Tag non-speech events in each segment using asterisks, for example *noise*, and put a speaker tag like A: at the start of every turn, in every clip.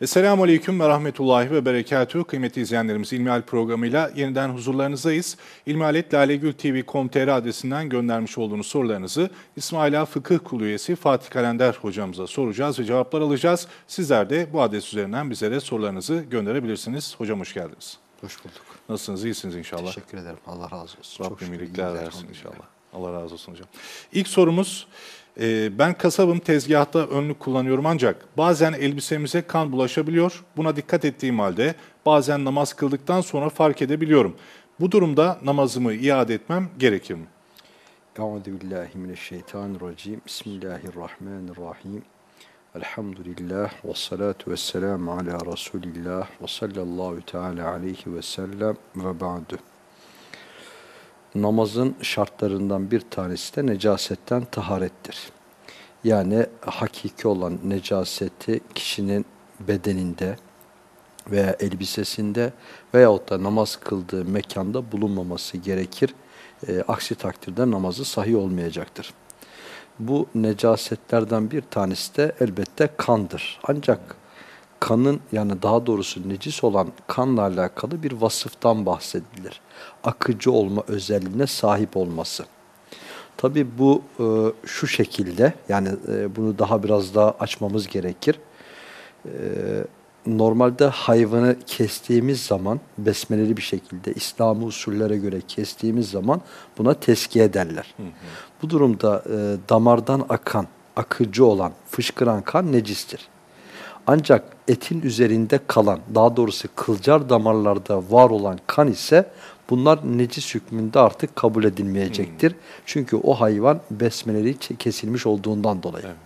A: Esselamu Aleyküm ve Rahmetullahi ve Berekatuhu. Kıymetli izleyenlerimiz İlmihal programıyla yeniden huzurlarınızdayız. İlmihaletlalegültv.com.tr adresinden göndermiş olduğunuz sorularınızı İsmaila Fıkıh Kulu üyesi Fatih Kalender hocamıza soracağız ve cevaplar alacağız. Sizler de bu adres üzerinden bizlere sorularınızı gönderebilirsiniz. Hocam hoş geldiniz.
B: Hoş bulduk.
A: Nasılsınız? İyisiniz inşallah.
B: Teşekkür ederim. Allah razı olsun.
A: Rabbim iyilikler versin inşallah. Allah razı olsun hocam. İlk sorumuz, e, ben kasabım tezgahta önlük kullanıyorum ancak bazen elbisemize kan bulaşabiliyor. Buna dikkat ettiğim halde bazen namaz kıldıktan sonra fark edebiliyorum. Bu durumda namazımı iade etmem gerekir mi?
B: Euzu billahi mineşşeytanirracim. Bismillahirrahmanirrahim. Elhamdülillah ve salatu ve selamu ala Resulillah ve sallallahu teala aleyhi ve sellem ve ba'du. Namazın şartlarından bir tanesi de necasetten taharettir. Yani hakiki olan necaseti kişinin bedeninde veya elbisesinde veyahut da namaz kıldığı mekanda bulunmaması gerekir. E, aksi takdirde namazı sahih olmayacaktır. Bu necasetlerden bir tanesi de elbette kandır. Ancak kanın yani daha doğrusu necis olan kanla alakalı bir vasıftan bahsedilir. Akıcı olma özelliğine sahip olması. Tabi bu e, şu şekilde yani e, bunu daha biraz daha açmamız gerekir. E, normalde hayvanı kestiğimiz zaman besmeleli bir şekilde İslami usullere göre kestiğimiz zaman buna teskiye derler. Hı hı. Bu durumda e, damardan akan, akıcı olan, fışkıran kan necistir. Ancak etin üzerinde kalan, daha doğrusu kılcal damarlarda var olan kan ise bunlar necis hükmünde artık kabul edilmeyecektir. Hmm. Çünkü o hayvan besmeleli kesilmiş olduğundan dolayı. Evet.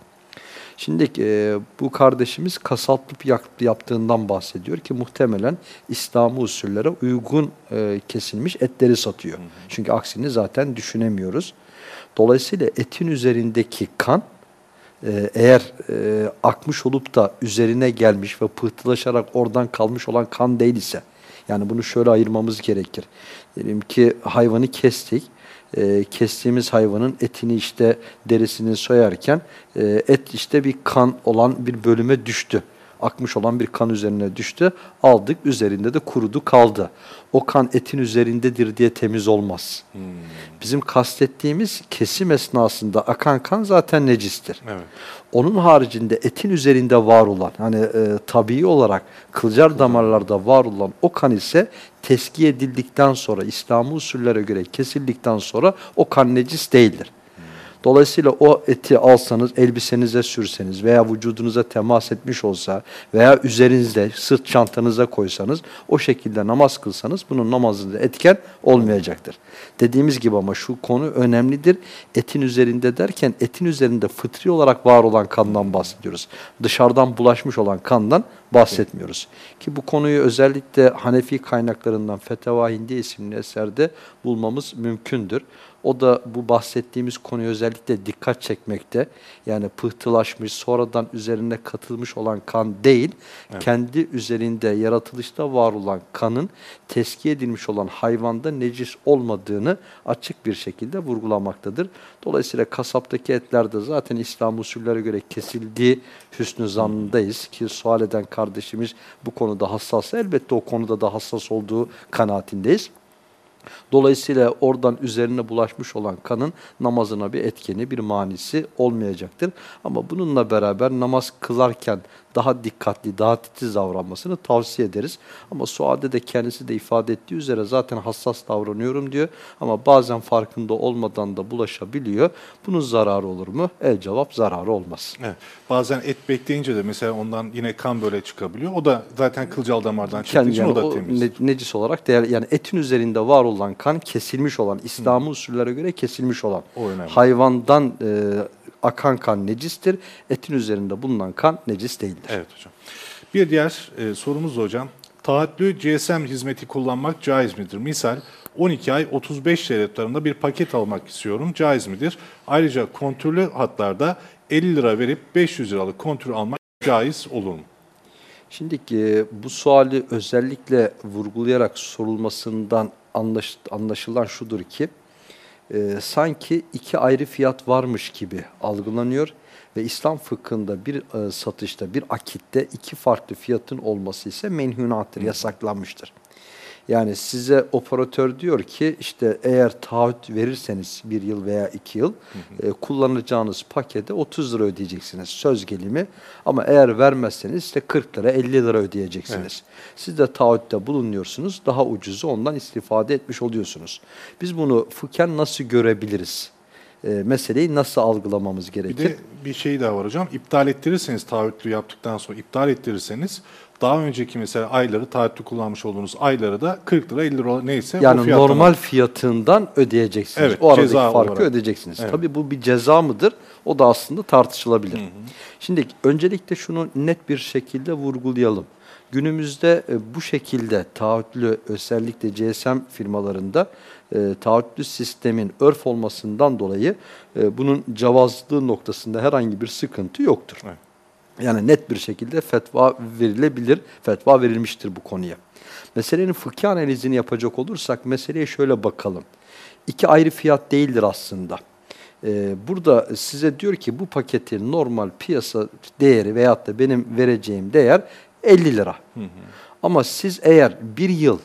B: Şimdi e, bu kardeşimiz kasaplık yaptığından bahsediyor ki muhtemelen İslami usullere uygun e, kesilmiş etleri satıyor. Hı hı. Çünkü aksini zaten düşünemiyoruz. Dolayısıyla etin üzerindeki kan eğer e, akmış olup da üzerine gelmiş ve pıhtılaşarak oradan kalmış olan kan değil ise yani bunu şöyle ayırmamız gerekir. Diyelim ki hayvanı kestik e, kestiğimiz hayvanın etini işte derisini soyarken e, et işte bir kan olan bir bölüme düştü. Akmış olan bir kan üzerine düştü. Aldık üzerinde de kurudu kaldı. O kan etin üzerindedir diye temiz olmaz. Hmm. Bizim kastettiğimiz kesim esnasında akan kan zaten necistir. Evet. Onun haricinde etin üzerinde var olan hani e, tabii olarak kılcal damarlarda var olan o kan ise teskiye edildikten sonra İslami usullere göre kesildikten sonra o kan necis değildir. Dolayısıyla o eti alsanız, elbisenize sürseniz veya vücudunuza temas etmiş olsa veya üzerinizde, sırt çantanıza koysanız, o şekilde namaz kılsanız bunun namazında etken olmayacaktır. Dediğimiz gibi ama şu konu önemlidir. Etin üzerinde derken etin üzerinde fıtri olarak var olan kandan bahsediyoruz. Dışarıdan bulaşmış olan kandan bahsetmiyoruz. Ki bu konuyu özellikle Hanefi kaynaklarından Feteva Hindi isimli eserde bulmamız mümkündür. O da bu bahsettiğimiz konuya özellikle dikkat çekmekte. Yani pıhtılaşmış, sonradan üzerine katılmış olan kan değil, evet. kendi üzerinde yaratılışta var olan kanın teskiye edilmiş olan hayvanda necis olmadığını açık bir şekilde vurgulamaktadır. Dolayısıyla kasaptaki etlerde zaten İslam usullere göre kesildiği hüsnü zannındayız ki sual eden kardeşimiz bu konuda hassas. Elbette o konuda da hassas olduğu kanaatindeyiz. Dolayısıyla oradan üzerine bulaşmış olan kanın namazına bir etkeni, bir manisi olmayacaktır. Ama bununla beraber namaz kılarken daha dikkatli, daha titiz davranmasını tavsiye ederiz. Ama suade de kendisi de ifade ettiği üzere zaten hassas davranıyorum diyor. Ama bazen farkında olmadan da bulaşabiliyor. Bunun zararı olur mu? El cevap zararı olmaz.
A: Evet. Bazen et bekleyince de mesela ondan yine kan böyle çıkabiliyor. O da zaten kılcal damardan çıktığı için yani o da temiz. Ne,
B: necis olarak değer yani etin üzerinde var olan kan kesilmiş olan, İslami usullere göre kesilmiş olan hayvandan e, akan kan necistir. Etin üzerinde bulunan kan necis değildir.
A: Evet hocam. Bir diğer e, sorumuz da hocam. Taahhütlü GSM hizmeti kullanmak caiz midir? Misal 12 ay 35 liralarında bir paket almak istiyorum. Caiz midir? Ayrıca kontürlü hatlarda 50 lira verip 500 liralık kontür almak caiz olur mu?
B: Şimdi e, bu suali özellikle vurgulayarak sorulmasından anlaş, anlaşılan şudur ki e, sanki iki ayrı fiyat varmış gibi algılanıyor ve İslam fıkhında bir e, satışta, bir akitte iki farklı fiyatın olması ise menhunattır, yasaklanmıştır. Yani size operatör diyor ki işte eğer taahhüt verirseniz bir yıl veya iki yıl e, kullanacağınız pakete 30 lira ödeyeceksiniz söz gelimi. Ama eğer vermezseniz işte 40 lira 50 lira ödeyeceksiniz. Siz de taahhütte bulunuyorsunuz daha ucuzu ondan istifade etmiş oluyorsunuz. Biz bunu fıkhen nasıl görebiliriz? E, meseleyi nasıl algılamamız
A: Bir
B: gerekir?
A: de bir şey daha var hocam. İptal ettirirseniz taahhütlü yaptıktan sonra iptal ettirirseniz daha önceki mesela ayları taahhütlü kullanmış olduğunuz ayları da 40 lira 50 lira neyse o
B: Yani
A: fiyattan
B: normal fiyatından ödeyeceksiniz.
A: Evet,
B: o aradaki
A: ceza
B: farkı
A: olarak.
B: ödeyeceksiniz.
A: Evet.
B: Tabii bu bir ceza mıdır? O da aslında tartışılabilir. Şimdi öncelikle şunu net bir şekilde vurgulayalım. Günümüzde e, bu şekilde taahhütlü özellikle GSM firmalarında e, taahhütlü sistemin örf olmasından dolayı e, bunun cevazlığı noktasında herhangi bir sıkıntı yoktur.
A: Evet.
B: Yani net bir şekilde fetva verilebilir, fetva verilmiştir bu konuya. Meselenin fıkhi analizini yapacak olursak meseleye şöyle bakalım. İki ayrı fiyat değildir aslında. Ee, burada size diyor ki bu paketin normal piyasa değeri veyahut da benim vereceğim değer 50 lira. Ama siz eğer bir yıl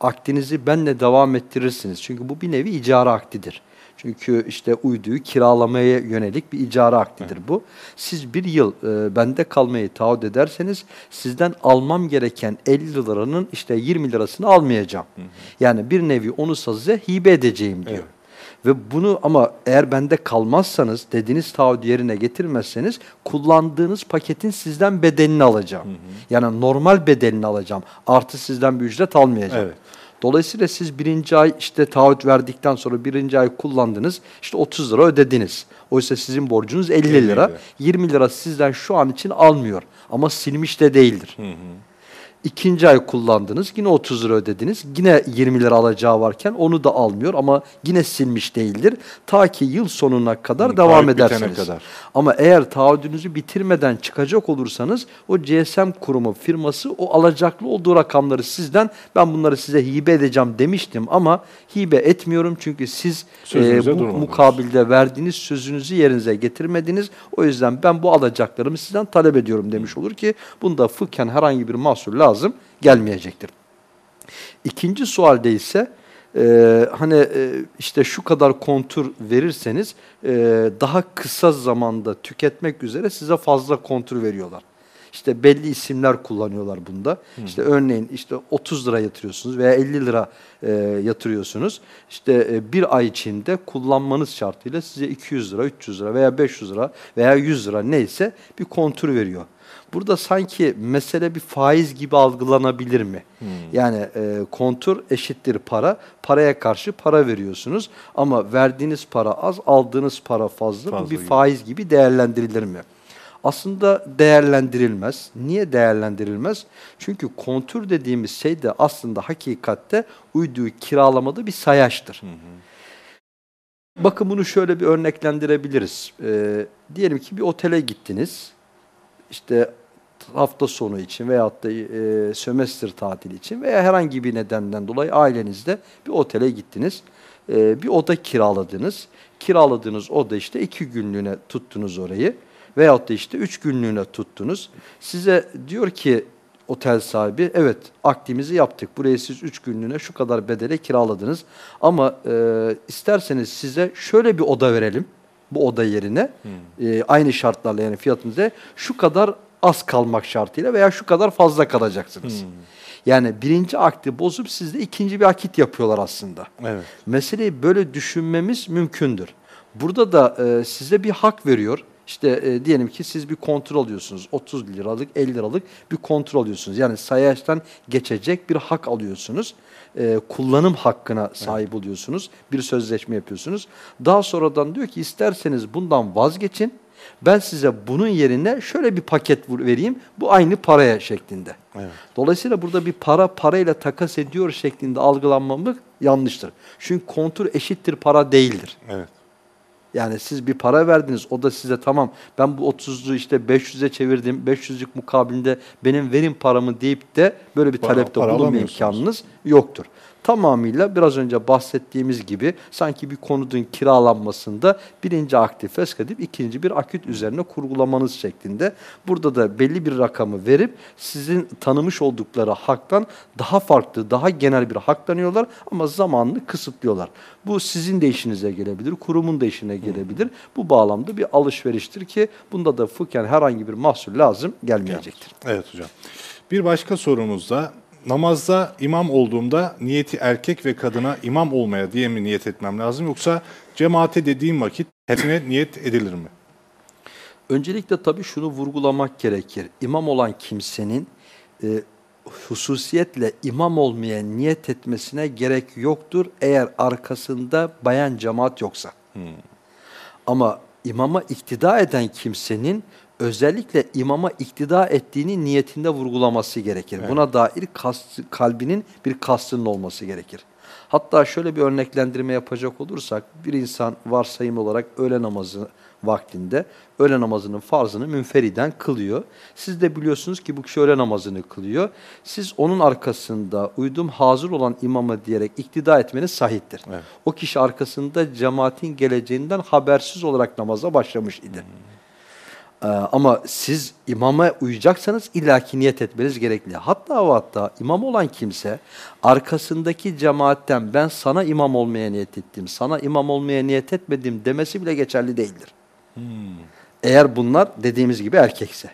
B: akdinizi benle devam ettirirsiniz. Çünkü bu bir nevi icara akdidir. Çünkü işte uyduyu kiralamaya yönelik bir icara akdidir bu. Siz bir yıl e, bende kalmayı taahhüt ederseniz sizden almam gereken 50 liranın işte 20 lirasını almayacağım. Yani bir nevi onu size hibe edeceğim diyor.
A: Evet.
B: Ve bunu ama eğer bende kalmazsanız, dediğiniz taahhüdü yerine getirmezseniz kullandığınız paketin sizden bedelini alacağım. Yani normal bedelini alacağım. Artı sizden bir ücret almayacağım.
A: Evet.
B: Dolayısıyla siz birinci ay işte taahhüt verdikten sonra birinci ay kullandınız. işte 30 lira ödediniz. Oysa sizin borcunuz 50,
A: 50
B: lira.
A: lira.
B: 20 lira sizden şu an için almıyor. Ama silmiş de değildir. İkinci ay kullandınız, yine 30 lira ödediniz. Yine 20 lira alacağı varken onu da almıyor ama yine silmiş değildir. Ta ki yıl sonuna kadar
A: Hı,
B: devam edersiniz.
A: kadar.
B: Ama eğer taahhüdünüzü bitirmeden çıkacak olursanız o GSM kurumu firması o alacaklı olduğu rakamları sizden ben bunları size hibe edeceğim demiştim ama hibe etmiyorum çünkü siz
A: Sözünüze
B: bu
A: durmadınız.
B: mukabilde verdiğiniz sözünüzü yerinize getirmediniz. O yüzden ben bu alacaklarımı sizden talep ediyorum demiş olur ki bunda fıkhen herhangi bir mahsur lazım gelmeyecektir. İkinci sualde ise e, hani e, işte şu kadar kontur verirseniz e, daha kısa zamanda tüketmek üzere size fazla kontur veriyorlar. İşte belli isimler kullanıyorlar bunda. İşte örneğin işte 30 lira yatırıyorsunuz veya 50 lira e, yatırıyorsunuz. İşte e, bir ay içinde kullanmanız şartıyla size 200 lira, 300 lira veya 500 lira veya 100 lira neyse bir kontur veriyor. Burada sanki mesele bir faiz gibi algılanabilir mi? Yani e, kontur eşittir para. Paraya karşı para veriyorsunuz ama verdiğiniz para az, aldığınız para fazla. Bu
A: Fazla
B: bir
A: gibi.
B: faiz gibi değerlendirilir mi? Aslında değerlendirilmez. Niye değerlendirilmez? Çünkü kontür dediğimiz şey de aslında hakikatte uyduyu kiralamada bir sayaçtır. Bakın bunu şöyle bir örneklendirebiliriz. Ee, diyelim ki bir otele gittiniz. İşte hafta sonu için veyahut da e, sömestr tatili için veya herhangi bir nedenden dolayı ailenizde bir otele gittiniz. Ee, bir oda kiraladınız. Kiraladığınız oda işte iki günlüğüne tuttunuz orayı. Veyahut da işte üç günlüğüne tuttunuz. Size diyor ki otel sahibi evet akdimizi yaptık. Burayı siz üç günlüğüne şu kadar bedele kiraladınız. Ama e, isterseniz size şöyle bir oda verelim. Bu oda yerine e, aynı şartlarla yani fiyatınıza şu kadar az kalmak şartıyla veya şu kadar fazla kalacaksınız. Yani birinci akdi bozup sizde ikinci bir akit yapıyorlar aslında.
A: Evet.
B: Meseleyi böyle düşünmemiz mümkündür. Burada da e, size bir hak veriyor. İşte e, diyelim ki siz bir kontrol alıyorsunuz. 30 liralık, 50 liralık bir kontrol alıyorsunuz. Yani sayaçtan geçecek bir hak alıyorsunuz. E, kullanım hakkına sahip oluyorsunuz. Bir sözleşme yapıyorsunuz. Daha sonradan diyor ki isterseniz bundan vazgeçin. Ben size bunun yerine şöyle bir paket vereyim. Bu aynı paraya şeklinde.
A: Evet.
B: Dolayısıyla burada bir para parayla takas ediyor şeklinde algılanmamız yanlıştır. Çünkü kontur eşittir para değildir.
A: Evet.
B: Yani siz bir para verdiniz o da size tamam ben bu 30'u işte 500'e çevirdim 500'lük mukabilinde benim verin paramı deyip de böyle bir
A: Para-
B: talepte bulunma imkanınız yoktur. Tamamıyla biraz önce bahsettiğimiz gibi sanki bir konudun kiralanmasında birinci aktif feshedip ikinci bir aküt üzerine kurgulamanız şeklinde. Burada da belli bir rakamı verip sizin tanımış oldukları haktan daha farklı, daha genel bir haklanıyorlar ama zamanını kısıtlıyorlar. Bu sizin de işinize gelebilir, kurumun da işine gelebilir. Bu bağlamda bir alışveriştir ki bunda da fıkhen herhangi bir mahsur lazım gelmeyecektir.
A: Evet hocam. Bir başka sorumuz da namazda imam olduğumda niyeti erkek ve kadına imam olmaya diye mi niyet etmem lazım yoksa cemaate dediğim vakit hepsine niyet edilir mi?
B: Öncelikle tabii şunu vurgulamak gerekir. İmam olan kimsenin e, hususiyetle imam olmaya niyet etmesine gerek yoktur eğer arkasında bayan cemaat yoksa. Ama imama iktida eden kimsenin özellikle imama iktida ettiğini niyetinde vurgulaması gerekir. Buna dair kast, kalbinin bir kastının olması gerekir. Hatta şöyle bir örneklendirme yapacak olursak bir insan varsayım olarak öğle namazı vaktinde öğle namazının farzını münferiden kılıyor. Siz de biliyorsunuz ki bu kişi öğle namazını kılıyor. Siz onun arkasında uydum hazır olan imama diyerek iktida etmeniz sahiptir.
A: Evet.
B: O kişi arkasında cemaatin geleceğinden habersiz olarak namaza başlamış idi. Ee, ama siz imama uyacaksanız illaki niyet etmeniz gerekli. Hatta ve hatta imam olan kimse arkasındaki cemaatten ben sana imam olmaya niyet ettim, sana imam olmaya niyet etmedim demesi bile geçerli değildir. Eğer bunlar dediğimiz gibi erkekse.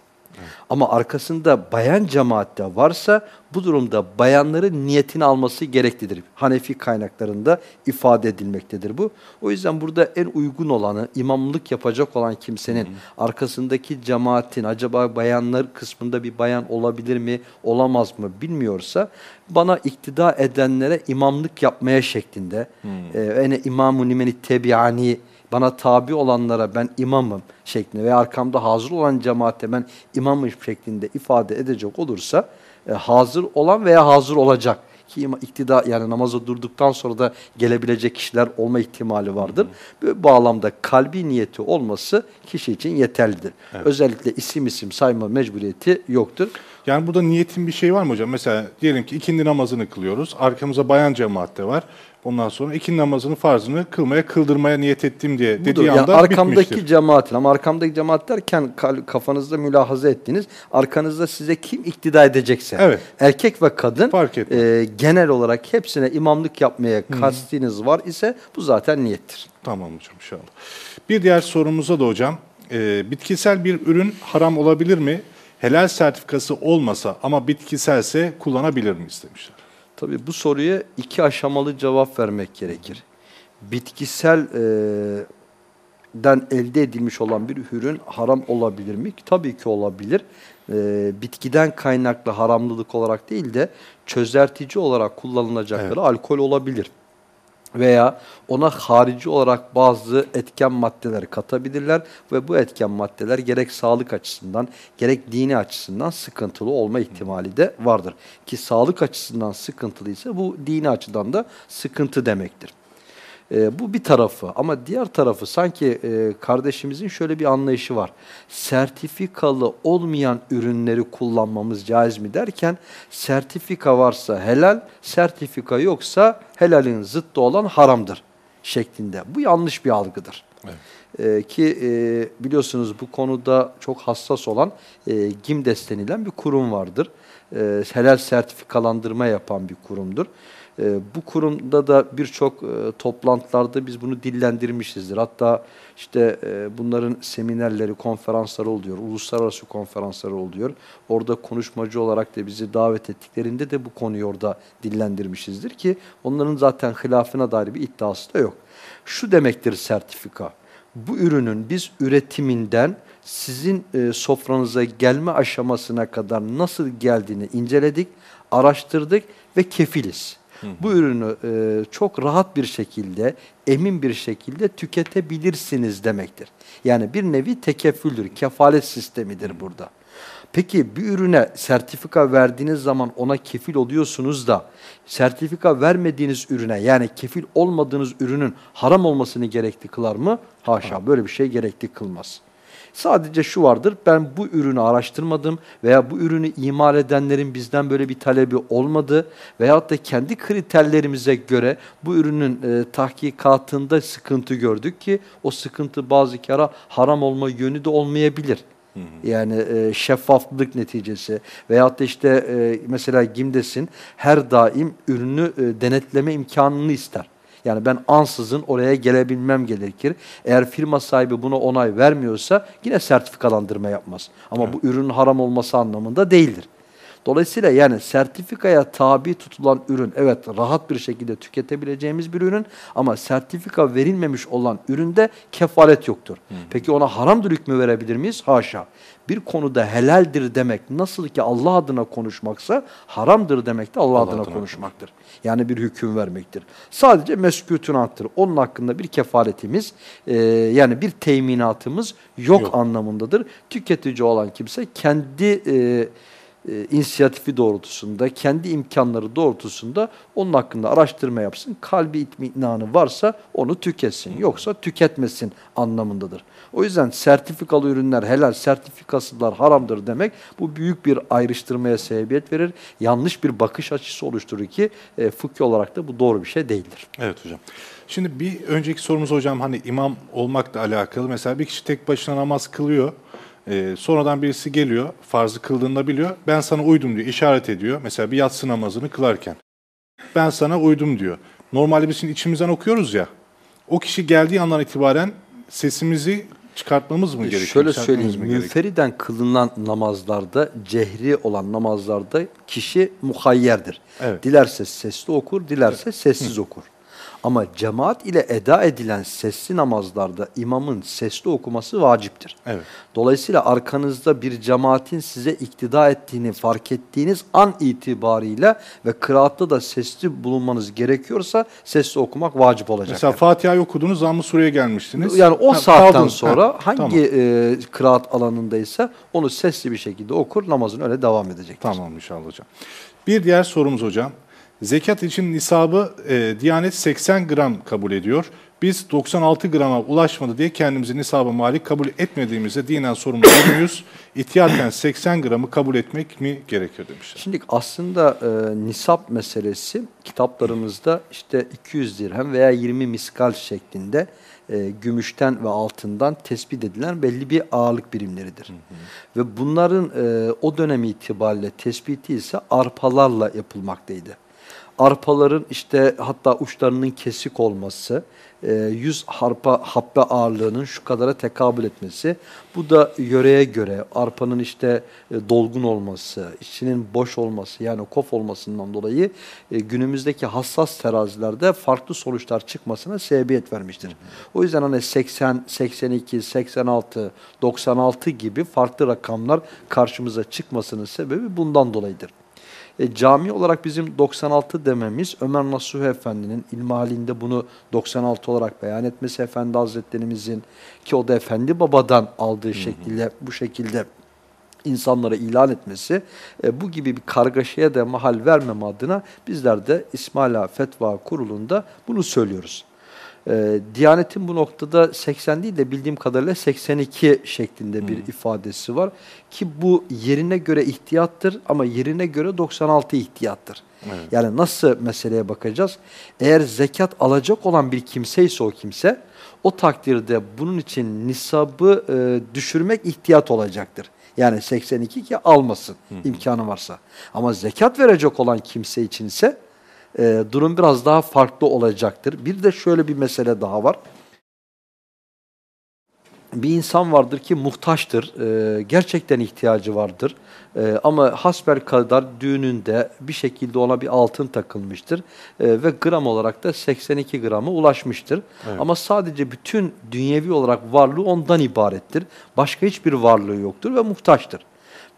B: Ama arkasında bayan cemaatte varsa bu durumda bayanların niyetini alması gereklidir. Hanefi kaynaklarında ifade edilmektedir bu. O yüzden burada en uygun olanı imamlık yapacak olan kimsenin arkasındaki cemaatin acaba bayanlar kısmında bir bayan olabilir mi olamaz mı bilmiyorsa bana iktida edenlere imamlık yapmaya şeklinde e, ene imamu nimeni tebiani bana tabi olanlara ben imamım şeklinde ve arkamda hazır olan cemaate ben imamım şeklinde ifade edecek olursa e, hazır olan veya hazır olacak ki iktida yani namaza durduktan sonra da gelebilecek kişiler olma ihtimali vardır. Bu bağlamda kalbi niyeti olması kişi için yeterlidir. Özellikle isim isim sayma mecburiyeti yoktur.
A: Yani burada niyetin bir şey var mı hocam? Mesela diyelim ki ikindi namazını kılıyoruz. Arkamıza bayan cemaat de var. Ondan sonra ikindi namazının farzını kılmaya, kıldırmaya niyet ettim diye
B: Budur.
A: dediği
B: Yani
A: anda
B: arkamdaki
A: bitmiştir.
B: cemaatin ama arkamdaki cemaat derken kafanızda mülahaza ettiğiniz arkanızda size kim iktida edecekse
A: Evet.
B: erkek ve kadın
A: Fark etmez.
B: e, genel olarak hepsine imamlık yapmaya kastiniz var ise bu zaten niyettir.
A: Tamam hocam inşallah. Bir diğer sorumuza da hocam. e, bitkisel bir ürün haram olabilir mi? Helal sertifikası olmasa ama bitkiselse kullanabilir miyiz demişler.
B: Tabii bu soruya iki aşamalı cevap vermek gerekir. Bitkisel e, den elde edilmiş olan bir ürün haram olabilir mi? Tabii ki olabilir. E, bitkiden kaynaklı haramlılık olarak değil de çözeltici olarak kullanılacakları
A: Evet.
B: alkol olabilir. Veya ona harici olarak bazı etken maddeler katabilirler ve bu etken maddeler gerek sağlık açısından gerek dini açısından sıkıntılı olma ihtimali de vardır. Ki sağlık açısından sıkıntılıysa bu dini açıdan da sıkıntı demektir. E, bu bir tarafı ama diğer tarafı sanki e, kardeşimizin şöyle bir anlayışı var. Sertifikalı olmayan ürünleri kullanmamız caiz mi derken sertifika varsa helal, sertifika yoksa helalin zıttı olan haramdır şeklinde. Bu yanlış bir algıdır. E, ki e, biliyorsunuz bu konuda çok hassas olan e, GİMDES denilen bir kurum vardır. E, helal sertifikalandırma yapan bir kurumdur. E, bu kurumda da birçok e, toplantılarda biz bunu dillendirmişizdir. Hatta işte e, bunların seminerleri, konferansları oluyor, uluslararası konferansları oluyor. Orada konuşmacı olarak da bizi davet ettiklerinde de bu konuyu orada dillendirmişizdir ki onların zaten hilafına dair bir iddiası da yok. Şu demektir sertifika. Bu ürünün biz üretiminden sizin e, sofranıza gelme aşamasına kadar nasıl geldiğini inceledik, araştırdık ve kefiliz. Bu ürünü e, çok rahat bir şekilde, emin bir şekilde tüketebilirsiniz demektir. Yani bir nevi tekeffüldür, kefalet sistemidir burada. Peki bir ürüne sertifika verdiğiniz zaman ona kefil oluyorsunuz da sertifika vermediğiniz ürüne yani kefil olmadığınız ürünün haram olmasını gerekli kılar mı? Haşa böyle bir şey gerekli kılmaz. Sadece şu vardır, ben bu ürünü araştırmadım veya bu ürünü imal edenlerin bizden böyle bir talebi olmadı veyahut da kendi kriterlerimize göre bu ürünün e, tahkikatında sıkıntı gördük ki o sıkıntı bazı kere haram olma yönü de olmayabilir. Yani e, şeffaflık neticesi veyahut da işte e, mesela GİMDES'in her daim ürünü e, denetleme imkanını ister. Yani ben ansızın oraya gelebilmem gerekir. Eğer firma sahibi buna onay vermiyorsa yine sertifikalandırma yapmaz. Ama bu ürünün haram olması anlamında değildir. Dolayısıyla yani sertifikaya tabi tutulan ürün evet rahat bir şekilde tüketebileceğimiz bir ürün ama sertifika verilmemiş olan üründe kefaret yoktur. Peki ona haramdır hükmü verebilir miyiz? Haşa. Bir konuda helaldir demek nasıl ki Allah adına konuşmaksa haramdır demek de Allah,
A: Allah
B: adına
A: adına
B: konuşmaktır. Yani bir hüküm vermektir. Sadece meskûtunattır. Onun hakkında bir kefaretimiz e, yani bir teminatımız yok,
A: Yok.
B: anlamındadır. Tüketici olan kimse kendi e, e, inisiyatifi doğrultusunda, kendi imkanları doğrultusunda onun hakkında araştırma yapsın. Kalbi itminanı varsa onu tüketsin. Yoksa tüketmesin anlamındadır. O yüzden sertifikalı ürünler helal, sertifikasızlar haramdır demek bu büyük bir ayrıştırmaya sebebiyet verir. Yanlış bir bakış açısı oluşturur ki e, fıkhi olarak da bu doğru bir şey değildir.
A: Evet hocam. Şimdi bir önceki sorumuz hocam hani imam olmakla alakalı. Mesela bir kişi tek başına namaz kılıyor. Ee, sonradan birisi geliyor, farzı kıldığında biliyor. Ben sana uydum diyor, işaret ediyor. Mesela bir yatsı namazını kılarken. Ben sana uydum diyor. Normalde biz şimdi içimizden okuyoruz ya. O kişi geldiği andan itibaren sesimizi çıkartmamız mı gerekiyor?
B: Şöyle söyleyeyim,
A: mi gerekiyor?
B: münferiden kılınan namazlarda, cehri olan namazlarda kişi muhayyerdir.
A: Evet.
B: Dilerse sesli okur, dilerse sessiz okur. Ama cemaat ile eda edilen sesli namazlarda imamın sesli okuması vaciptir.
A: Evet.
B: Dolayısıyla arkanızda bir cemaatin size iktida ettiğini fark ettiğiniz an itibariyle ve kıraatta da sesli bulunmanız gerekiyorsa sesli okumak vacip olacak.
A: Mesela Fatiha'yı okudunuz, zamm-ı sureye gelmiştiniz.
B: Yani o
A: Ha,
B: saatten
A: kaldınız.
B: sonra
A: Ha,
B: hangi
A: tamam.
B: e, kıraat alanındaysa onu sesli bir şekilde okur, namazın öyle devam edecektir.
A: Tamam inşallah hocam. Bir diğer sorumuz hocam. Zekat için nisabı e, Diyanet 80 gram kabul ediyor. Biz 96 grama ulaşmadı diye kendimizi nisaba malik kabul etmediğimizde dinen sorumlu olur muyuz? İhtiyaten 80 gramı kabul etmek mi gerekiyor demişler.
B: Şimdi aslında e, nisap meselesi kitaplarımızda işte 200 dirhem veya 20 miskal şeklinde e, gümüşten ve altından tespit edilen belli bir ağırlık birimleridir. Ve bunların e, o dönem itibariyle tespiti ise arpalarla yapılmaktaydı. Arpaların işte hatta uçlarının kesik olması, e, 100 harpa habbe ağırlığının şu kadara tekabül etmesi, bu da yöreye göre arpanın işte e, dolgun olması, içinin boş olması yani kof olmasından dolayı e, günümüzdeki hassas terazilerde farklı sonuçlar çıkmasına sebebiyet vermiştir. O yüzden hani 80, 82, 86, 96 gibi farklı rakamlar karşımıza çıkmasının sebebi bundan dolayıdır. E, cami olarak bizim 96 dememiz Ömer Nasuh Efendi'nin ilmihalinde bunu 96 olarak beyan etmesi Efendi Hazretlerimizin ki o da Efendi Baba'dan aldığı şekilde bu şekilde insanlara ilan etmesi e, bu gibi bir kargaşaya da mahal vermem adına bizler de İsmaila Fetva Kurulu'nda bunu söylüyoruz. E, Diyanet'in bu noktada 80 değil de bildiğim kadarıyla 82 şeklinde bir ifadesi var. Ki bu yerine göre ihtiyattır ama yerine göre 96 ihtiyattır.
A: Evet.
B: Yani nasıl meseleye bakacağız? Eğer zekat alacak olan bir kimse ise o kimse, o takdirde bunun için nisabı e, düşürmek ihtiyat olacaktır. Yani 82 ki almasın imkanı varsa. Ama zekat verecek olan kimse için ise e, durum biraz daha farklı olacaktır. Bir de şöyle bir mesele daha var. Bir insan vardır ki muhtaçtır, e, gerçekten ihtiyacı vardır. E, ama hasbel kadar düğününde bir şekilde ona bir altın takılmıştır E, ve gram olarak da 82 grama ulaşmıştır.
A: Evet.
B: Ama sadece bütün dünyevi olarak varlığı ondan ibarettir. Başka hiçbir varlığı yoktur ve muhtaçtır.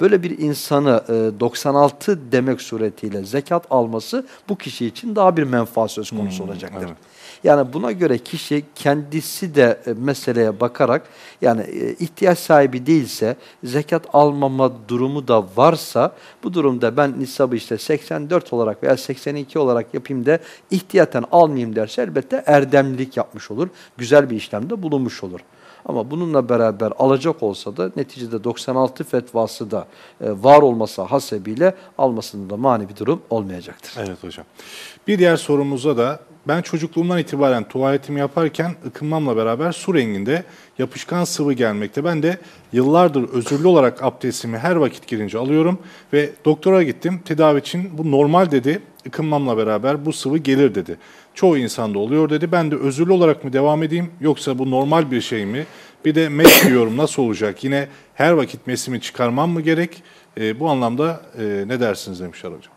B: Böyle bir insanı e, 96 demek suretiyle zekat alması bu kişi için daha bir menfaat söz konusu
A: Hmm,
B: olacaktır.
A: evet.
B: Yani buna göre kişi kendisi de e, meseleye bakarak yani e, ihtiyaç sahibi değilse zekat almama durumu da varsa bu durumda ben nisabı işte 84 olarak veya 82 olarak yapayım da ihtiyaten almayayım derse elbette erdemlilik yapmış olur. Güzel bir işlemde bulunmuş olur. Ama bununla beraber alacak olsa da neticede 96 fetvası da e, var olması hasebiyle almasında da mani bir durum olmayacaktır.
A: Evet hocam. Bir diğer sorumuza da ben çocukluğumdan itibaren tuvaletimi yaparken ıkınmamla beraber su renginde yapışkan sıvı gelmekte. Ben de yıllardır özürlü olarak abdestimi her vakit girince alıyorum ve doktora gittim. Tedavi için bu normal dedi. Ikınmamla beraber bu sıvı gelir dedi. Çoğu insanda oluyor dedi. Ben de özürlü olarak mı devam edeyim yoksa bu normal bir şey mi? Bir de mes *coughs* diyorum nasıl olacak? Yine her vakit mesimi çıkarmam mı gerek? E, bu anlamda e, ne dersiniz demişler hocam.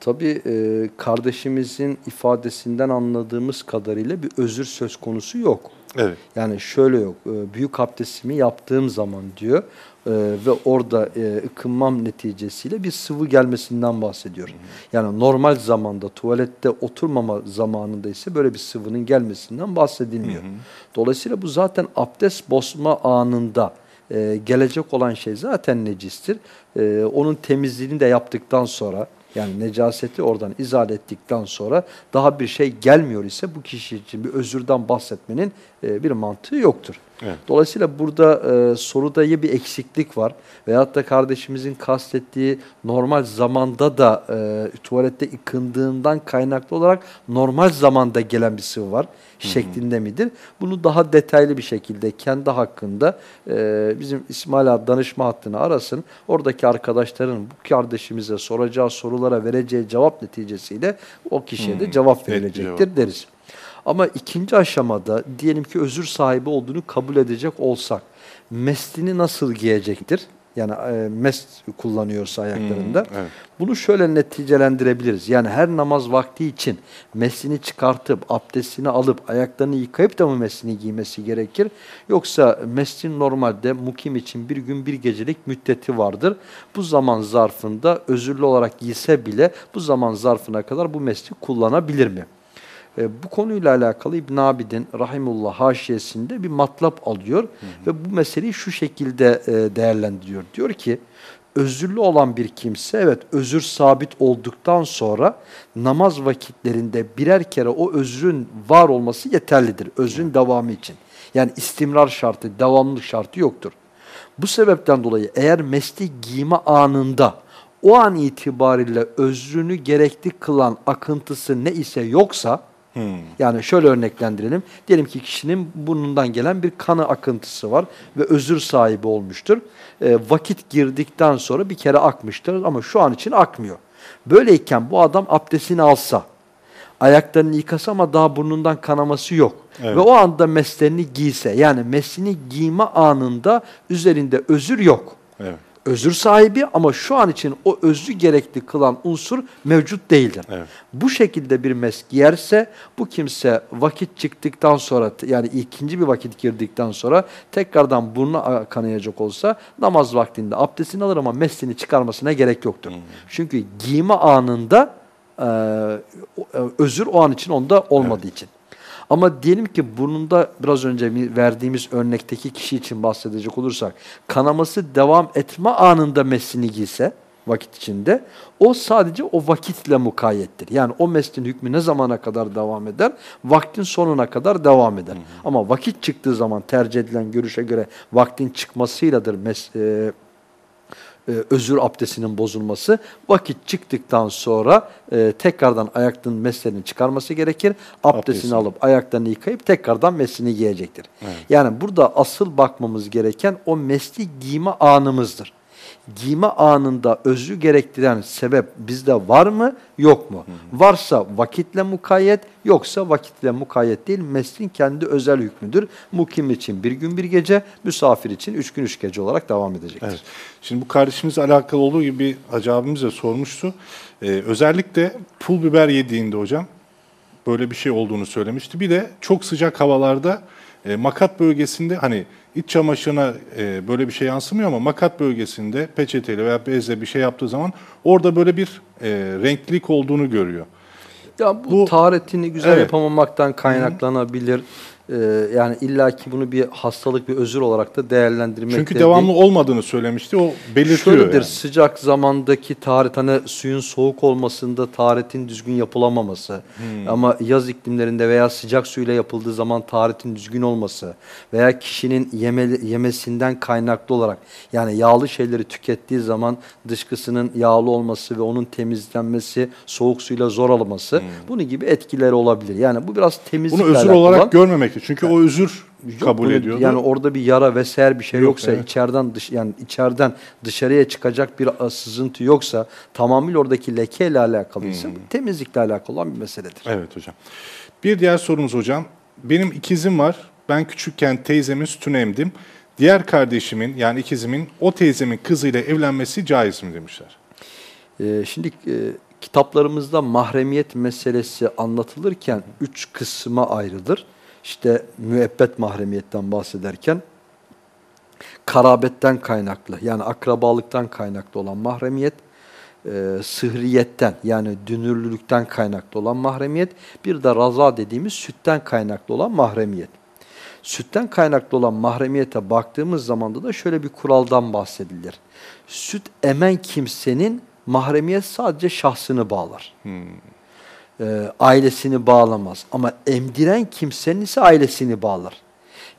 B: Tabii e, kardeşimizin ifadesinden anladığımız kadarıyla bir özür söz konusu yok.
A: Evet.
B: Yani şöyle yok, e, büyük abdestimi yaptığım zaman diyor e, ve orada e, ıkınmam neticesiyle bir sıvı gelmesinden bahsediyor. Yani normal zamanda tuvalette oturmama zamanında ise böyle bir sıvının gelmesinden bahsedilmiyor. Dolayısıyla bu zaten abdest bozma anında e, gelecek olan şey zaten necistir. E, onun temizliğini de yaptıktan sonra yani necaseti oradan izale ettikten sonra daha bir şey gelmiyor ise bu kişi için bir özürden bahsetmenin e, bir mantığı yoktur.
A: Evet.
B: Dolayısıyla burada e, soruda ya bir eksiklik var veyahut da kardeşimizin kastettiği normal zamanda da e, tuvalette yıkındığından kaynaklı olarak normal zamanda gelen bir sıvı var şeklinde midir? Bunu daha detaylı bir şekilde kendi hakkında e, bizim İsmail abi danışma hattını arasın. Oradaki arkadaşların bu kardeşimize soracağı sorulara vereceği cevap neticesiyle o kişiye de cevap verilecektir
A: cevap.
B: deriz. Ama ikinci aşamada diyelim ki özür sahibi olduğunu kabul edecek olsak meslini nasıl giyecektir? Yani e, mest kullanıyorsa ayaklarında.
A: Hmm, evet.
B: Bunu şöyle neticelendirebiliriz. Yani her namaz vakti için meslini çıkartıp abdestini alıp ayaklarını yıkayıp da mı meslini giymesi gerekir? Yoksa meslin normalde mukim için bir gün bir gecelik müddeti vardır. Bu zaman zarfında özürlü olarak giyse bile bu zaman zarfına kadar bu mesli kullanabilir mi? E, bu konuyla alakalı İbn Abidin Rahimullah haşiyesinde bir matlap alıyor ve bu meseleyi şu şekilde e, değerlendiriyor. Diyor ki özürlü olan bir kimse evet özür sabit olduktan sonra namaz vakitlerinde birer kere o özrün var olması yeterlidir. Özrün devamı için. Yani istimrar şartı, devamlılık şartı yoktur. Bu sebepten dolayı eğer mesli giyme anında o an itibariyle özrünü gerekli kılan akıntısı ne ise yoksa yani şöyle örneklendirelim. Diyelim ki kişinin burnundan gelen bir kanı akıntısı var ve özür sahibi olmuştur. E, vakit girdikten sonra bir kere akmıştır ama şu an için akmıyor. Böyleyken bu adam abdestini alsa, ayaklarını yıkasa ama daha burnundan kanaması yok.
A: Evet.
B: Ve o anda meslerini giyse, yani meslini giyme anında üzerinde özür yok.
A: Evet.
B: Özür sahibi ama şu an için o özrü gerekli kılan unsur mevcut değildir.
A: Evet.
B: Bu şekilde bir mes giyerse bu kimse vakit çıktıktan sonra yani ikinci bir vakit girdikten sonra tekrardan burnu kanayacak olsa namaz vaktinde abdestini alır ama meslini çıkarmasına gerek yoktur. Çünkü giyme anında e, özür o an için onda olmadığı için. Ama diyelim ki burnunda biraz önce mi- verdiğimiz örnekteki kişi için bahsedecek olursak kanaması devam etme anında meslini giyse vakit içinde o sadece o vakitle mukayyettir. Yani o meslin hükmü ne zamana kadar devam eder? Vaktin sonuna kadar devam eder. Ama vakit çıktığı zaman tercih edilen görüşe göre vaktin çıkmasıyladır mes e, e, özür abdestinin bozulması. Vakit çıktıktan sonra e, tekrardan ayaklarının meslerini çıkarması gerekir. Abdestini
A: Abdestini.
B: alıp ayaklarını yıkayıp tekrardan meslini giyecektir. Yani burada asıl bakmamız gereken o mesli giyme anımızdır. Giyme anında özrü gerektiren sebep bizde var mı yok mu? Varsa vakitle mukayyet yoksa vakitle mukayyet değil meslin kendi özel hükmüdür. Mukim için bir gün bir gece, misafir için üç gün üç gece olarak devam edecektir.
A: Evet. Şimdi bu kardeşimizle alakalı olduğu gibi bir hacı abimiz de sormuştu. Ee, özellikle pul biber yediğinde hocam böyle bir şey olduğunu söylemişti. Bir de çok sıcak havalarda e, makat bölgesinde hani iç çamaşırına e, böyle bir şey yansımıyor ama makat bölgesinde peçeteyle veya bezle bir şey yaptığı zaman orada böyle bir e, renklilik olduğunu görüyor.
B: Ya bu,
A: Bu-
B: taharetini güzel
A: Evet.
B: yapamamaktan kaynaklanabilir. Ee, yani illaki bunu bir hastalık, bir özür olarak da değerlendirmek
A: Çünkü
B: de
A: devamlı
B: değil.
A: olmadığını söylemişti. O belirtiyor
B: Şöyledir,
A: yani.
B: sıcak zamandaki taharet, hani suyun soğuk olmasında taharetin düzgün yapılamaması
A: Hmm.
B: ama yaz iklimlerinde veya sıcak suyla yapıldığı zaman taharetin düzgün olması veya kişinin yeme, yemesinden kaynaklı olarak yani yağlı şeyleri tükettiği zaman dışkısının yağlı olması ve onun temizlenmesi, soğuk suyla zor alınması bunu gibi etkileri olabilir. Yani bu biraz temizlikle
A: Hmm. Bunu özür olarak görmemekti. Çünkü o özür
B: Yok,
A: kabul
B: bunu-
A: ediyordu.
B: Yani orada bir yara vesaire bir şey
A: Yok,
B: yoksa,
A: evet.
B: içeriden dış yani içeriden dışarıya çıkacak bir sızıntı yoksa, tamamıyla oradaki lekeyle alakalıysa bu temizlikle alakalı olan bir meseledir.
A: Evet hocam. Bir diğer sorumuz hocam. Benim ikizim var. Ben küçükken teyzemin sütünü emdim. Diğer kardeşimin yani ikizimin o teyzemin kızıyla evlenmesi caiz mi demişler.
B: Ee, şimdi e, kitaplarımızda mahremiyet meselesi anlatılırken üç kısma ayrılır. İşte müebbet mahremiyetten bahsederken karabetten kaynaklı yani akrabalıktan kaynaklı olan mahremiyet, e, sıhriyetten yani dünürlülükten kaynaklı olan mahremiyet, bir de raza dediğimiz sütten kaynaklı olan mahremiyet. Sütten kaynaklı olan mahremiyete baktığımız zaman da şöyle bir kuraldan bahsedilir. Süt emen kimsenin mahremiyet sadece şahsını bağlar. Ee, ailesini bağlamaz. Ama emdiren kimsenin ise ailesini bağlar.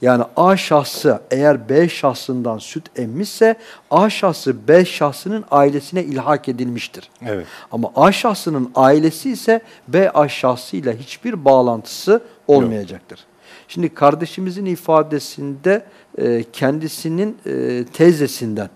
B: Yani A şahsı eğer B şahsından süt emmişse A şahsı B şahsının ailesine ilhak edilmiştir.
A: Evet.
B: Ama A şahsının ailesi ise B A şahsıyla hiçbir bağlantısı olmayacaktır. Şimdi kardeşimizin ifadesinde e, kendisinin e, teyzesinden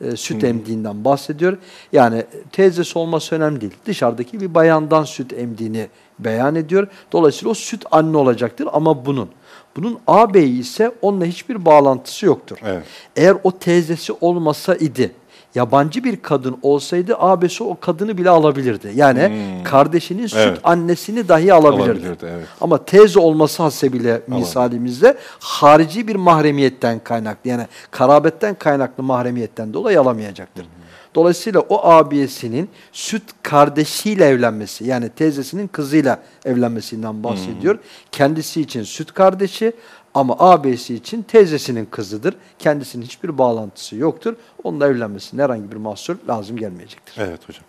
B: e, süt emdiğinden bahsediyor. Yani teyzesi olması önemli değil. Dışarıdaki bir bayandan süt emdiğini beyan ediyor. Dolayısıyla o süt anne olacaktır ama bunun. Bunun ağabeyi ise onunla hiçbir bağlantısı yoktur.
A: Evet.
B: Eğer o teyzesi olmasa idi, yabancı bir kadın olsaydı abisi o kadını bile alabilirdi. Yani kardeşinin süt
A: Evet.
B: annesini dahi alabilirdi.
A: Alabilirdi, evet.
B: Ama teyze olması hasebiyle misalimizde harici bir mahremiyetten kaynaklı yani karabetten kaynaklı mahremiyetten dolayı alamayacaktır. Dolayısıyla o abiyesinin süt kardeşiyle evlenmesi yani teyzesinin kızıyla evlenmesinden bahsediyor. Kendisi için süt kardeşi ama abisi için teyzesinin kızıdır. Kendisinin hiçbir bağlantısı yoktur. Onunla evlenmesine herhangi bir mahsur lazım gelmeyecektir.
A: Evet hocam.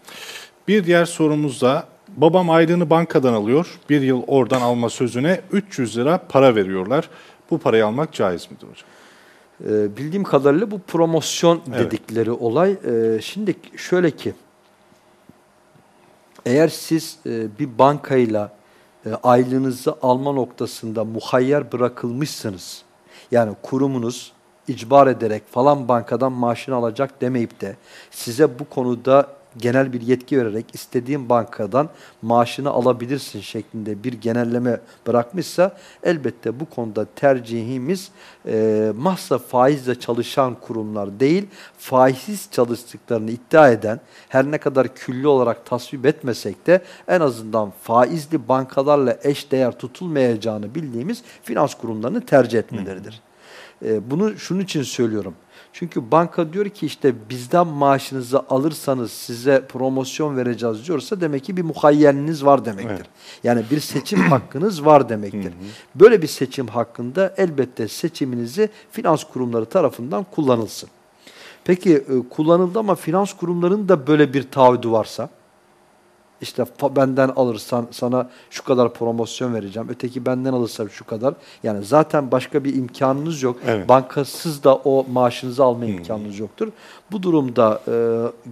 A: Bir diğer sorumuz da babam aylığını bankadan alıyor. Bir yıl oradan alma sözüne 300 lira para veriyorlar. Bu parayı almak caiz midir hocam?
B: Ee, bildiğim kadarıyla bu promosyon
A: Evet.
B: dedikleri olay. Ee, şimdi şöyle ki, eğer siz e, bir bankayla e, aylığınızı alma noktasında muhayyer bırakılmışsınız, yani kurumunuz icbar ederek falan bankadan maaşını alacak demeyip de size bu konuda genel bir yetki vererek istediğin bankadan maaşını alabilirsin şeklinde bir genelleme bırakmışsa elbette bu konuda tercihimiz e, mahsa faizle çalışan kurumlar değil, faizsiz çalıştıklarını iddia eden her ne kadar külli olarak tasvip etmesek de en azından faizli bankalarla eş değer tutulmayacağını bildiğimiz finans kurumlarını tercih etmeleridir. E, bunu şunun için söylüyorum. Çünkü banka diyor ki işte bizden maaşınızı alırsanız size promosyon vereceğiz diyorsa demek ki bir muhayyeliniz var demektir.
A: Evet.
B: Yani bir seçim *clears throat* hakkınız var demektir. Böyle bir seçim hakkında elbette seçiminizi finans kurumları tarafından kullanılsın. Peki e, kullanıldı ama finans kurumlarının da böyle bir taahhüdü varsa işte benden alırsan sana şu kadar promosyon vereceğim. Öteki benden alırsa şu kadar. Yani zaten başka bir imkanınız yok.
A: Evet.
B: Bankasız da o maaşınızı alma imkanınız yoktur. Bu durumda e,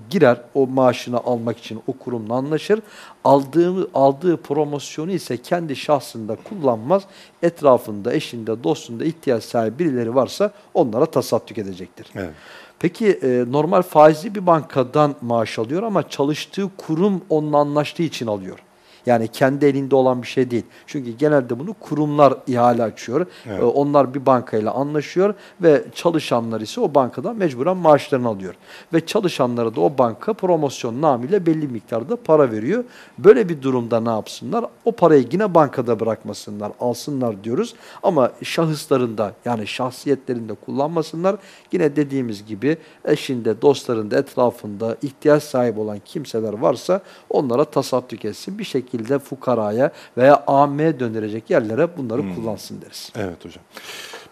B: girer o maaşını almak için o kurumla anlaşır. Aldığı aldığı promosyonu ise kendi şahsında kullanmaz. Etrafında, eşinde, dostunda ihtiyaç sahibi birileri varsa onlara tasaddük edecektir.
A: Evet.
B: Peki e, normal faizli bir bankadan maaş alıyor ama çalıştığı kurum onunla anlaştığı için alıyor. Yani kendi elinde olan bir şey değil. Çünkü genelde bunu kurumlar ihale açıyor.
A: Evet.
B: E, onlar bir bankayla anlaşıyor ve çalışanlar ise o bankadan mecburen maaşlarını alıyor. Ve çalışanlara da o banka promosyon namıyla belli miktarda para veriyor. Böyle bir durumda ne yapsınlar? O parayı yine bankada bırakmasınlar, alsınlar diyoruz. Ama şahıslarında yani şahsiyetlerinde kullanmasınlar. Yine dediğimiz gibi eşinde, dostlarında, etrafında ihtiyaç sahibi olan kimseler varsa onlara tasaddük etsin. Bir şekilde şekilde fukaraya veya AM'ye döndürecek yerlere bunları
A: Hmm.
B: kullansın deriz.
A: Evet hocam.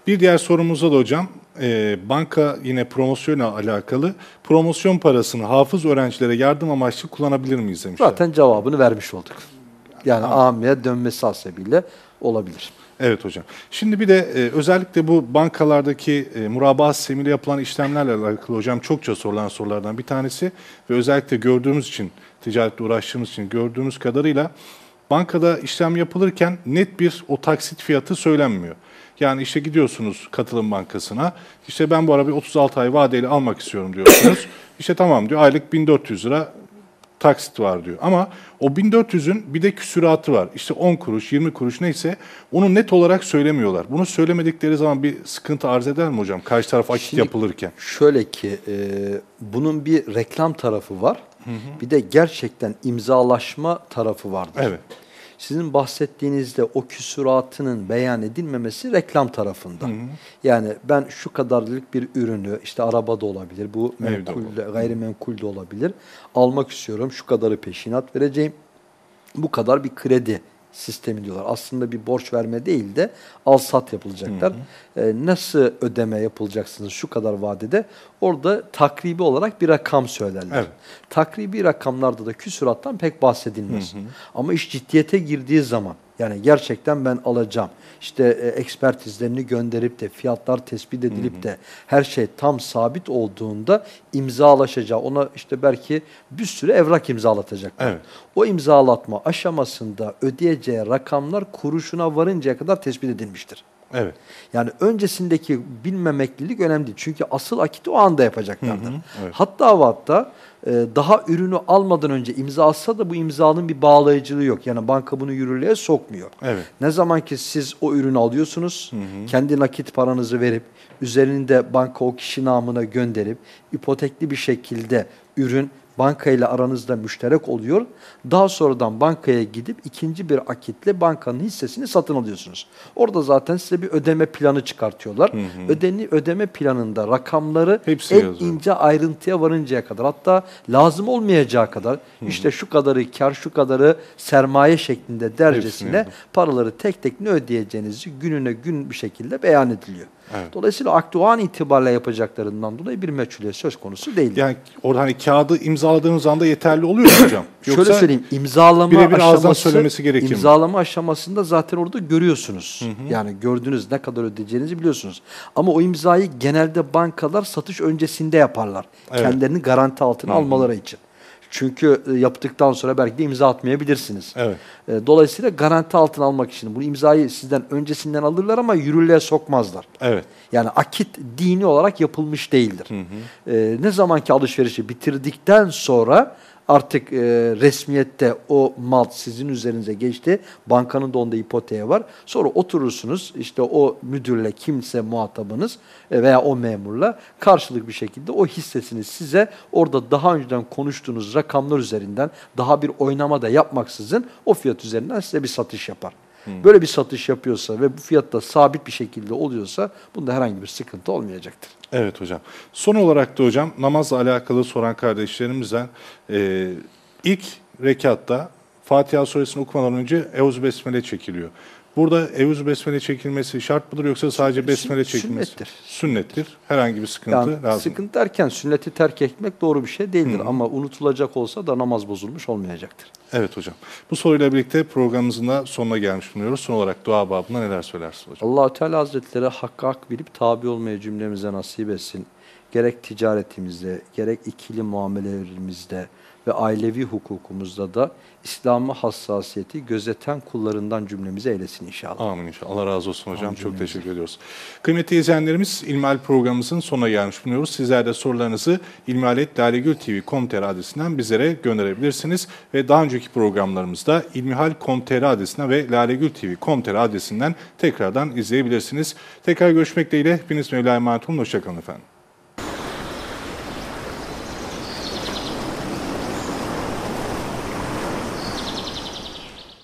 A: Bir diğer sorumuzda da hocam, e, banka yine promosyonla alakalı promosyon parasını hafız öğrencilere yardım amaçlı kullanabilir miyiz demişler.
B: Zaten cevabını vermiş olduk. Yani AM'ye dönmesi hasebiyle olabilir.
A: Evet hocam. Şimdi bir de e, özellikle bu bankalardaki e, murabaat sistemiyle yapılan işlemlerle alakalı hocam çokça sorulan sorulardan bir tanesi ve özellikle gördüğümüz için, ticaretle uğraştığımız için gördüğümüz kadarıyla bankada işlem yapılırken net bir o taksit fiyatı söylenmiyor. Yani işte gidiyorsunuz katılım bankasına, işte ben bu arabayı 36 ay vadeli almak istiyorum diyorsunuz. *coughs* işte tamam diyor aylık 1400 lira taksit var diyor. Ama o 1400'ün bir de küsuratı var. İşte 10 kuruş, 20 kuruş neyse onu net olarak söylemiyorlar. Bunu söylemedikleri zaman bir sıkıntı arz eder mi hocam? Karşı taraf akit
B: Şimdi-
A: yapılırken.
B: Şöyle ki e, bunun bir reklam tarafı var. Bir de gerçekten imzalaşma tarafı vardır.
A: Evet.
B: Sizin bahsettiğinizde o küsuratının beyan edilmemesi reklam tarafında. Yani ben şu kadarlık bir ürünü işte araba da olabilir, bu menkul, de, gayrimenkul de olabilir. Almak istiyorum, şu kadarı peşinat vereceğim. Bu kadar bir kredi sistemi diyorlar. Aslında bir borç verme değil de al sat yapılacaklar. Ee, nasıl ödeme yapılacaksınız şu kadar vadede? Orada takribi olarak bir rakam söylerler.
A: Evet.
B: Takribi rakamlarda da küsurattan pek bahsedilmez. Ama iş ciddiyete girdiği zaman yani gerçekten ben alacağım. İşte e, ekspertizlerini gönderip de fiyatlar tespit edilip de her şey tam sabit olduğunda imzalaşacağı ona işte belki bir sürü evrak imzalatacaklar.
A: Evet.
B: O imzalatma aşamasında ödeyeceği rakamlar kuruşuna varıncaya kadar tespit edilmiştir.
A: Evet.
B: Yani öncesindeki bilmemeklilik önemli değil. Çünkü asıl akiti o anda yapacaklardır.
A: evet.
B: Hatta ve hatta e, daha ürünü almadan önce imza atsa da bu imzanın bir bağlayıcılığı yok. Yani banka bunu yürürlüğe sokmuyor.
A: Evet.
B: Ne zaman ki siz o ürünü alıyorsunuz, kendi nakit paranızı verip, üzerinde banka o kişi namına gönderip, ipotekli bir şekilde ürün bankayla aranızda müşterek oluyor. Daha sonradan bankaya gidip ikinci bir akitle bankanın hissesini satın alıyorsunuz. Orada zaten size bir ödeme planı çıkartıyorlar. Ödeni, ödeme planında rakamları
A: Hepsi
B: en
A: yazıyor.
B: ince ayrıntıya varıncaya kadar hatta lazım olmayacağı kadar işte şu kadarı kar şu kadarı sermaye şeklinde dercesine paraları tek tek ne ödeyeceğinizi gününe gün bir şekilde beyan ediliyor.
A: Evet.
B: Dolayısıyla aktuan itibariyle yapacaklarından dolayı bir meçhuliyet söz konusu değil.
A: Yani orada hani kağıdı imzaladığınız anda yeterli oluyor mu hocam? *clears throat*
B: Şöyle söyleyeyim imzalama
A: birebir ağızdan
B: aşaması
A: söylemesi gerekir mi?
B: imzalama aşamasında zaten orada görüyorsunuz. Yani gördüğünüz ne kadar ödeyeceğinizi biliyorsunuz. Ama o imzayı genelde bankalar satış öncesinde yaparlar.
A: Evet.
B: Kendilerini garanti altına almaları için. Çünkü e, yaptıktan sonra belki de imza atmayabilirsiniz.
A: Evet.
B: E, Dolayısıyla garanti altına almak için bu imzayı sizden öncesinden alırlar ama yürürlüğe sokmazlar.
A: Evet.
B: Yani akit dini olarak yapılmış değildir. Ee, ne zamanki alışverişi bitirdikten sonra artık e, resmiyette o mal sizin üzerinize geçti. Bankanın da onda ipoteği var. Sonra oturursunuz işte o müdürle kimse muhatabınız e, veya o memurla karşılık bir şekilde o hissesini size orada daha önceden konuştuğunuz rakamlar üzerinden daha bir oynama da yapmaksızın o fiyat üzerinden size bir satış yapar. Böyle bir satış yapıyorsa ve bu fiyatta sabit bir şekilde oluyorsa bunda herhangi bir sıkıntı olmayacaktır.
A: Evet hocam. Son olarak da hocam namazla alakalı soran kardeşlerimizden e, ilk rekatta Fatiha suresini okumadan önce Eûzü Besmele çekiliyor. Burada Eûzü Besmele çekilmesi şart mıdır yoksa sadece Besmele çekilmesi?
B: sünnettir.
A: Sünnettir. Herhangi bir sıkıntı
B: Yani
A: lazım.
B: sıkıntı derken sünneti terk etmek doğru bir şey değildir ama unutulacak olsa da namaz bozulmuş olmayacaktır.
A: Evet hocam. Bu soruyla birlikte programımızın da sonuna gelmiş bulunuyoruz. Son olarak dua babında neler söylersiniz hocam?
B: Allahu Teala Hazretleri hakkı hak bilip tabi olmayı cümlemize nasip etsin. Gerek ticaretimizde, gerek ikili muamelelerimizde ve ailevi hukukumuzda da İslam'a hassasiyeti gözeten kullarından cümlemize eylesin inşallah.
A: Amin inşallah. Allah razı olsun hocam.
B: Amin
A: Çok
B: cümlemize.
A: teşekkür ediyoruz. Kıymetli izleyenlerimiz İlmihal programımızın sonuna gelmiş bulunuyoruz. Sizler de sorularınızı ilmihaletlalegültv.com.tr adresinden bizlere gönderebilirsiniz. Ve daha önceki programlarımızda ilmihal.com.tr adresinden ve lalegültv.com.tr adresinden tekrardan izleyebilirsiniz. Tekrar görüşmek dileğiyle. Hepiniz Mevla'ya emanet olun. Hoşçakalın efendim.